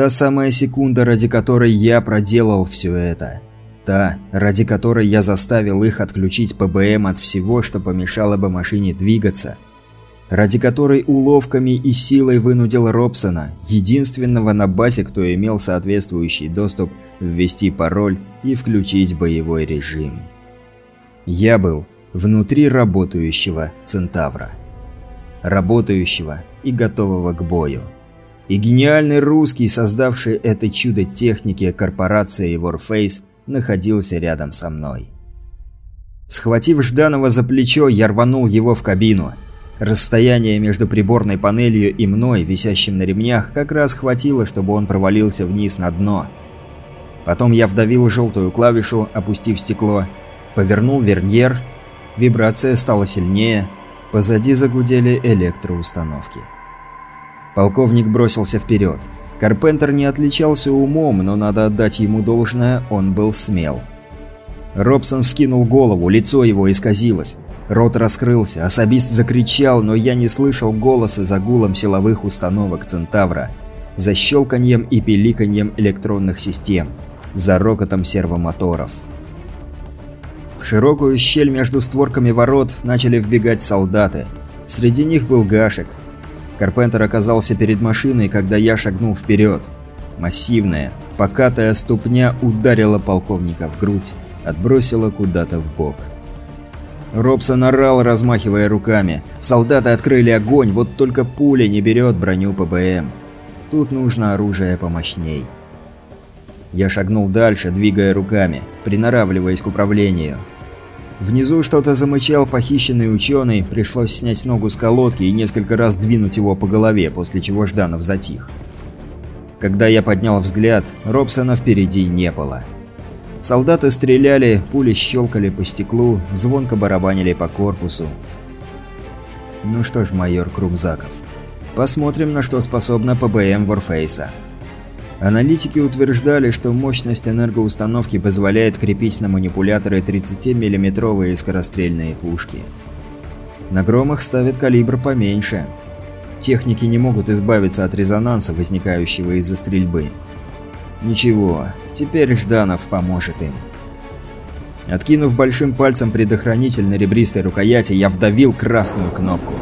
Та самая секунда, ради которой я проделал все это. Та, ради которой я заставил их отключить ПБМ от всего, что помешало бы машине двигаться. Ради которой уловками и силой вынудил Робсона, единственного на базе, кто имел соответствующий доступ, ввести пароль и включить боевой режим. Я был внутри работающего Центавра. Работающего и готового к бою. И гениальный русский, создавший это чудо техники корпорации Warface, находился рядом со мной. Схватив Жданова за плечо, я рванул его в кабину. Расстояние между приборной панелью и мной, висящим на ремнях, как раз хватило, чтобы он провалился вниз на дно. Потом я вдавил желтую клавишу, опустив стекло, повернул верньер, вибрация стала сильнее, позади загудели электроустановки. Полковник бросился вперед. Карпентер не отличался умом, но надо отдать ему должное, он был смел. Робсон вскинул голову, лицо его исказилось. Рот раскрылся, особист закричал, но я не слышал голоса за гулом силовых установок Центавра, за щелканьем и пиликаньем электронных систем, за рокотом сервомоторов. В широкую щель между створками ворот начали вбегать солдаты. Среди них был Гашек, Карпентер оказался перед машиной, когда я шагнул вперед. Массивная, покатая ступня ударила полковника в грудь, отбросила куда-то в бок. Робсон орал, размахивая руками. Солдаты открыли огонь, вот только пуля не берет броню ПБМ. Тут нужно оружие помощней. Я шагнул дальше, двигая руками, приноравливаясь к управлению. Внизу что-то замычал похищенный ученый, пришлось снять ногу с колодки и несколько раз двинуть его по голове, после чего Жданов затих. Когда я поднял взгляд, Робсона впереди не было. Солдаты стреляли, пули щелкали по стеклу, звонко барабанили по корпусу. Ну что ж, майор Крумзаков, посмотрим, на что способна ПБМ Ворфейса. Аналитики утверждали, что мощность энергоустановки позволяет крепить на манипуляторы 30-миллиметровые скорострельные пушки. На громах ставят калибр поменьше. Техники не могут избавиться от резонанса, возникающего из-за стрельбы. Ничего, теперь Жданов поможет им. Откинув большим пальцем предохранитель на ребристой рукояти, я вдавил красную кнопку.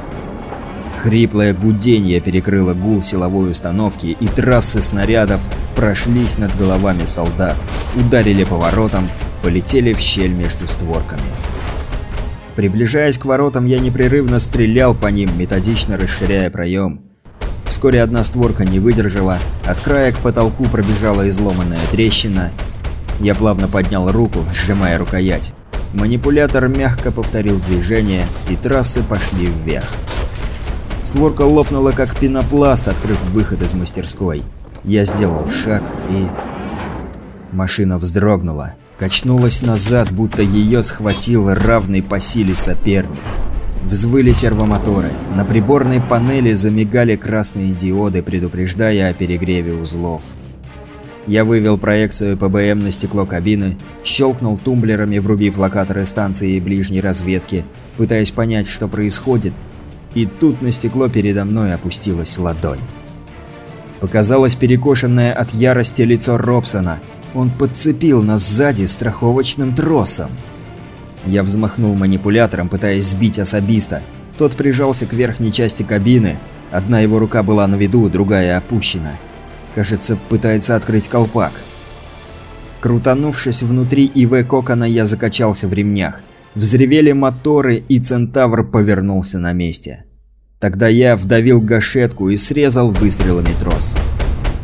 Хриплое гудение перекрыло гул силовой установки, и трассы снарядов прошлись над головами солдат, ударили поворотом, полетели в щель между створками. Приближаясь к воротам, я непрерывно стрелял по ним, методично расширяя проем. Вскоре одна створка не выдержала, от края к потолку пробежала изломанная трещина. Я плавно поднял руку, сжимая рукоять. Манипулятор мягко повторил движение, и трассы пошли вверх. Створка лопнула как пенопласт, открыв выход из мастерской. Я сделал шаг и... Машина вздрогнула, качнулась назад, будто ее схватил равный по силе соперник. Взвыли сервомоторы. На приборной панели замигали красные диоды, предупреждая о перегреве узлов. Я вывел проекцию ПБМ на стекло кабины, щелкнул тумблерами, врубив локаторы станции ближней разведки, пытаясь понять, что происходит, и тут на стекло передо мной опустилась ладонь. Показалось перекошенное от ярости лицо Робсона. Он подцепил нас сзади страховочным тросом. Я взмахнул манипулятором, пытаясь сбить особиста. Тот прижался к верхней части кабины. Одна его рука была на виду, другая опущена. Кажется, пытается открыть колпак. Крутанувшись внутри ИВ кокона, я закачался в ремнях. Взревели моторы, и Центавр повернулся на месте. Тогда я вдавил гашетку и срезал выстрелами трос.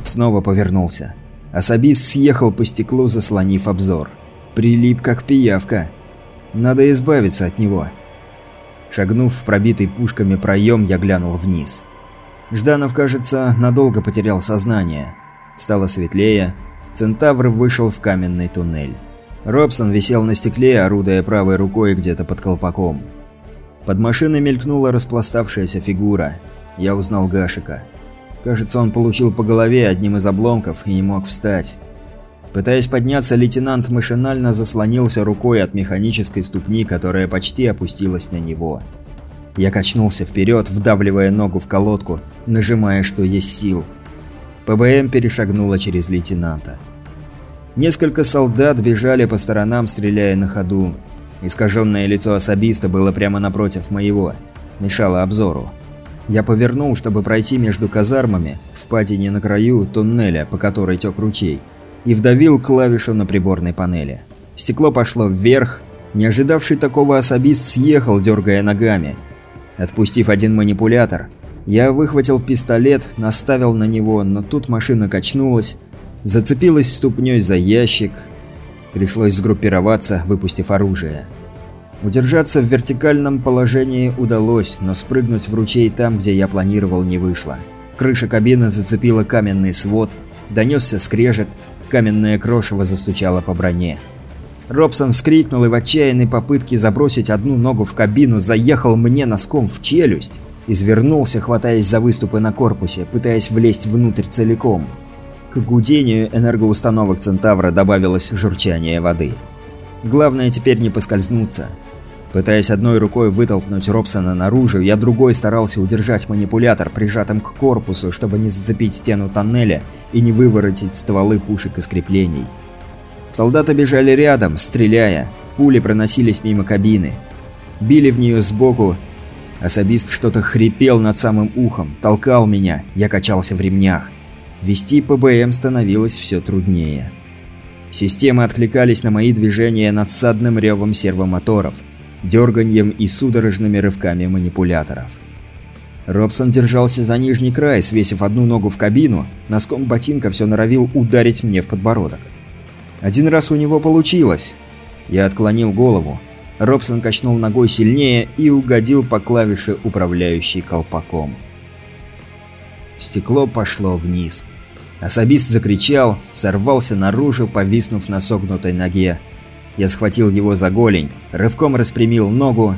Снова повернулся. Особист съехал по стеклу, заслонив обзор. Прилип как пиявка. Надо избавиться от него. Шагнув в пробитый пушками проем, я глянул вниз. Жданов, кажется, надолго потерял сознание. Стало светлее. Центавр вышел в каменный туннель. Робсон висел на стекле, орудуя правой рукой где-то под колпаком. Под машиной мелькнула распластавшаяся фигура. Я узнал Гашика. Кажется, он получил по голове одним из обломков и не мог встать. Пытаясь подняться, лейтенант машинально заслонился рукой от механической ступни, которая почти опустилась на него. Я качнулся вперед, вдавливая ногу в колодку, нажимая, что есть сил. ПБМ перешагнула через лейтенанта. Несколько солдат бежали по сторонам, стреляя на ходу. Искаженное лицо особиста было прямо напротив моего, мешало обзору. Я повернул, чтобы пройти между казармами, в патине на краю туннеля, по которой тек ручей, и вдавил клавишу на приборной панели. Стекло пошло вверх, не ожидавший такого особист съехал, дергая ногами. Отпустив один манипулятор, я выхватил пистолет, наставил на него, но тут машина качнулась, зацепилась ступней за ящик. Пришлось сгруппироваться, выпустив оружие. Удержаться в вертикальном положении удалось, но спрыгнуть в ручей там, где я планировал, не вышло. Крыша кабины зацепила каменный свод, донесся скрежет, каменное крошево застучало по броне. Робсон вскрикнул и в отчаянной попытке забросить одну ногу в кабину заехал мне носком в челюсть. Извернулся, хватаясь за выступы на корпусе, пытаясь влезть внутрь целиком. К гудению энергоустановок Центавра добавилось журчание воды. Главное теперь не поскользнуться. Пытаясь одной рукой вытолкнуть Робсона наружу, я другой старался удержать манипулятор прижатым к корпусу, чтобы не зацепить стену тоннеля и не выворотить стволы пушек из креплений. Солдаты бежали рядом, стреляя. Пули проносились мимо кабины. Били в нее сбоку. Особист что-то хрипел над самым ухом, толкал меня, я качался в ремнях. Вести ПБМ становилось все труднее. Системы откликались на мои движения надсадным ревом сервомоторов – дерганьем и судорожными рывками манипуляторов. Робсон держался за нижний край, свесив одну ногу в кабину, носком ботинка все норовил ударить мне в подбородок. Один раз у него получилось. Я отклонил голову. Робсон качнул ногой сильнее и угодил по клавише, управляющей колпаком. Стекло пошло вниз. Особист закричал, сорвался наружу, повиснув на согнутой ноге. Я схватил его за голень, рывком распрямил ногу.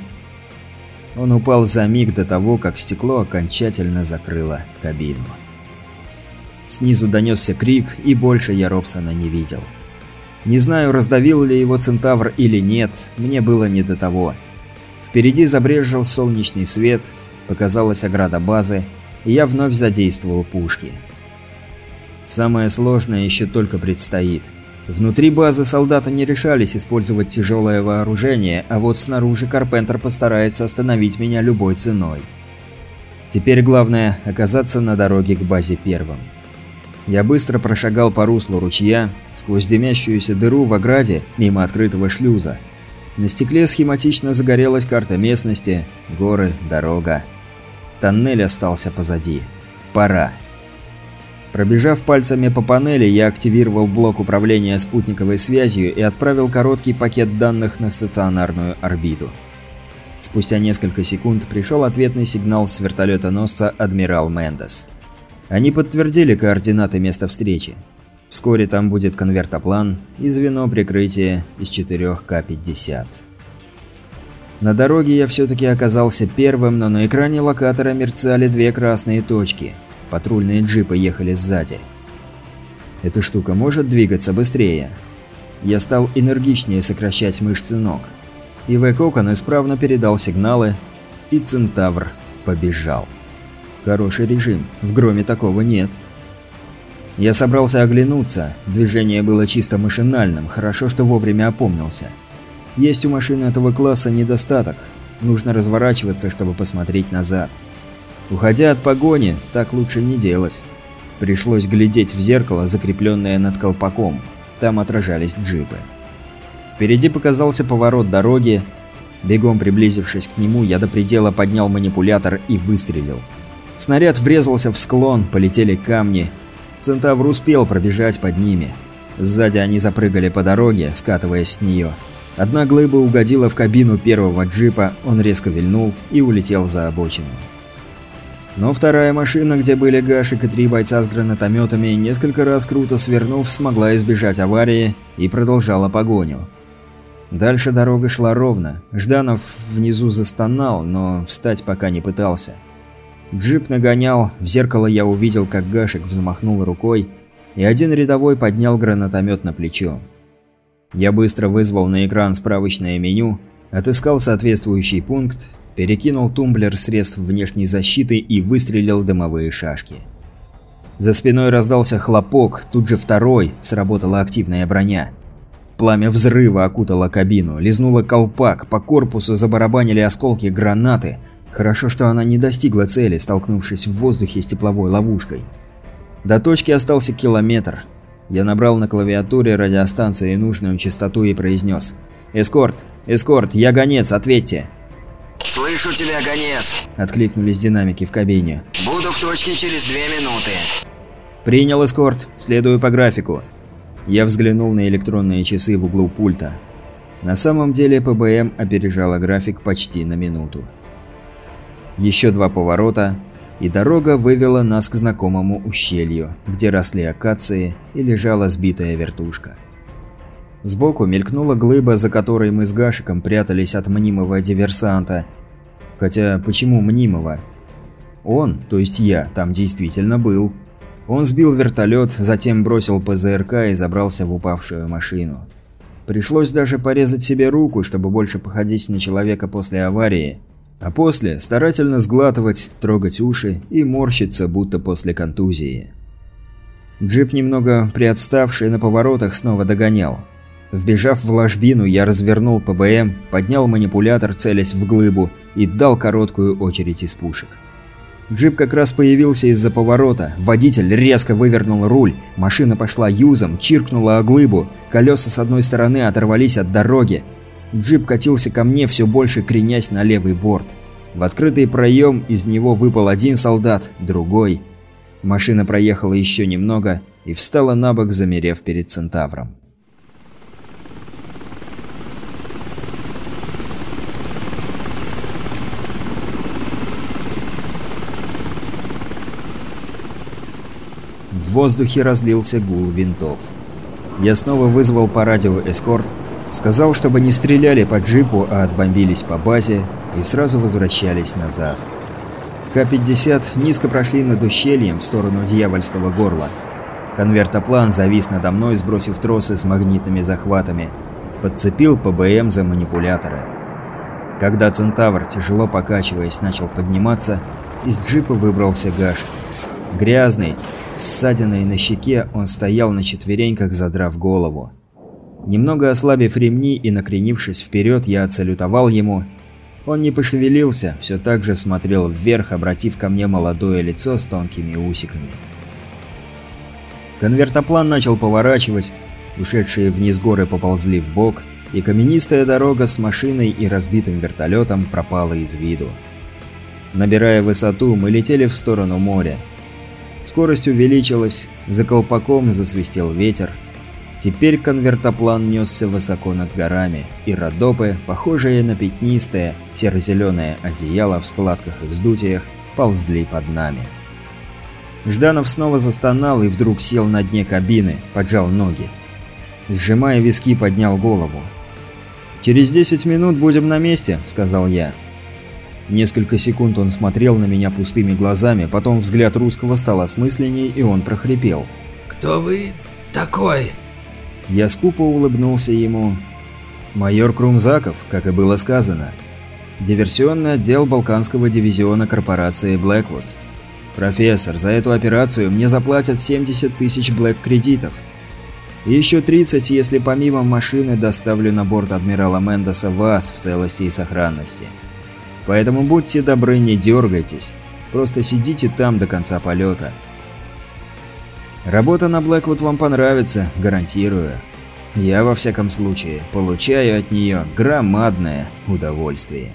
Он упал за миг до того, как стекло окончательно закрыло кабину. Снизу донесся крик, и больше я Робсона не видел. Не знаю, раздавил ли его Центавр или нет, мне было не до того. Впереди забрежил солнечный свет, показалась ограда базы, и я вновь задействовал пушки. Самое сложное еще только предстоит – Внутри базы солдаты не решались использовать тяжелое вооружение, а вот снаружи Карпентер постарается остановить меня любой ценой. Теперь главное – оказаться на дороге к базе первым. Я быстро прошагал по руслу ручья, сквозь дымящуюся дыру в ограде, мимо открытого шлюза. На стекле схематично загорелась карта местности, горы, дорога. Тоннель остался позади. Пора. Пробежав пальцами по панели, я активировал блок управления спутниковой связью и отправил короткий пакет данных на стационарную орбиту. Спустя несколько секунд пришел ответный сигнал с вертолета-носца «Адмирал Мендес». Они подтвердили координаты места встречи. Вскоре там будет конвертоплан и звено прикрытия из 4 К-50. На дороге я все-таки оказался первым, но на экране локатора мерцали две красные точки – Патрульные джипы ехали сзади. Эта штука может двигаться быстрее. Я стал энергичнее сокращать мышцы ног. ИВ-кокон исправно передал сигналы, и Центавр побежал. Хороший режим, в Громе такого нет. Я собрался оглянуться, движение было чисто машинальным, хорошо, что вовремя опомнился. Есть у машины этого класса недостаток, нужно разворачиваться, чтобы посмотреть назад. Уходя от погони, так лучше не делать. Пришлось глядеть в зеркало, закрепленное над колпаком. Там отражались джипы. Впереди показался поворот дороги. Бегом приблизившись к нему, я до предела поднял манипулятор и выстрелил. Снаряд врезался в склон, полетели камни. Центавр успел пробежать под ними. Сзади они запрыгали по дороге, скатываясь с нее. Одна глыба угодила в кабину первого джипа, он резко вильнул и улетел за обочину. Но вторая машина, где были Гашик и три бойца с гранатометами, несколько раз круто свернув, смогла избежать аварии и продолжала погоню. Дальше дорога шла ровно. Жданов внизу застонал, но встать пока не пытался. Джип нагонял, в зеркало я увидел, как Гашик взмахнул рукой, и один рядовой поднял гранатомет на плечо. Я быстро вызвал на экран справочное меню, отыскал соответствующий пункт перекинул тумблер средств внешней защиты и выстрелил дымовые шашки. За спиной раздался хлопок, тут же второй, сработала активная броня. Пламя взрыва окутало кабину, лизнуло колпак, по корпусу забарабанили осколки гранаты. Хорошо, что она не достигла цели, столкнувшись в воздухе с тепловой ловушкой. До точки остался километр. Я набрал на клавиатуре радиостанции нужную частоту и произнес. «Эскорт! Эскорт! Я гонец! Ответьте!» «Слышу тебя, гонец!» – откликнулись динамики в кабине. «Буду в точке через две минуты». «Принял эскорт. Следую по графику». Я взглянул на электронные часы в углу пульта. На самом деле ПБМ опережала график почти на минуту. Еще два поворота, и дорога вывела нас к знакомому ущелью, где росли акации и лежала сбитая вертушка. Сбоку мелькнула глыба, за которой мы с Гашиком прятались от мнимого диверсанта. Хотя, почему мнимого? Он, то есть я, там действительно был. Он сбил вертолет, затем бросил ПЗРК и забрался в упавшую машину. Пришлось даже порезать себе руку, чтобы больше походить на человека после аварии – а после старательно сглатывать, трогать уши и морщиться, будто после контузии. Джип, немного приотставший на поворотах, снова догонял. Вбежав в ложбину, я развернул ПБМ, поднял манипулятор, целясь в глыбу, и дал короткую очередь из пушек. Джип как раз появился из-за поворота, водитель резко вывернул руль, машина пошла юзом, чиркнула о глыбу, колеса с одной стороны оторвались от дороги, Джип катился ко мне, все больше кренясь на левый борт. В открытый проем из него выпал один солдат, другой. Машина проехала еще немного и встала на бок, замерев перед Центавром. В воздухе разлился гул винтов. Я снова вызвал по радио эскорт, Сказал, чтобы не стреляли по джипу, а отбомбились по базе и сразу возвращались назад. К-50 низко прошли над ущельем в сторону дьявольского горла. Конвертоплан завис надо мной, сбросив тросы с магнитными захватами. Подцепил ПБМ за манипуляторы. Когда Центавр, тяжело покачиваясь, начал подниматься, из джипа выбрался Гаш. Грязный, ссадиной на щеке, он стоял на четвереньках, задрав голову. Немного ослабив ремни и накренившись вперед, я отсалютовал ему. Он не пошевелился, все так же смотрел вверх, обратив ко мне молодое лицо с тонкими усиками. Конвертоплан начал поворачивать, ушедшие вниз горы поползли в бок, и каменистая дорога с машиной и разбитым вертолетом пропала из виду. Набирая высоту, мы летели в сторону моря. Скорость увеличилась, за колпаком засвистел ветер, Теперь конвертоплан несся высоко над горами, и родопы, похожие на пятнистое, серо-зеленое одеяло в складках и вздутиях, ползли под нами. Жданов снова застонал и вдруг сел на дне кабины, поджал ноги. Сжимая виски, поднял голову. «Через 10 минут будем на месте», — сказал я. Несколько секунд он смотрел на меня пустыми глазами, потом взгляд русского стал осмысленней, и он прохрипел. «Кто вы такой?» Я скупо улыбнулся ему. Майор Крумзаков, как и было сказано. Диверсионный отдел Балканского дивизиона корпорации Blackwood. Профессор, за эту операцию мне заплатят 70 тысяч Блэк-кредитов. И еще 30, если помимо машины доставлю на борт адмирала Мендоса вас в целости и сохранности. Поэтому будьте добры, не дергайтесь. Просто сидите там до конца полета. Работа на Блэквуд вам понравится, гарантирую. Я, во всяком случае, получаю от нее громадное удовольствие.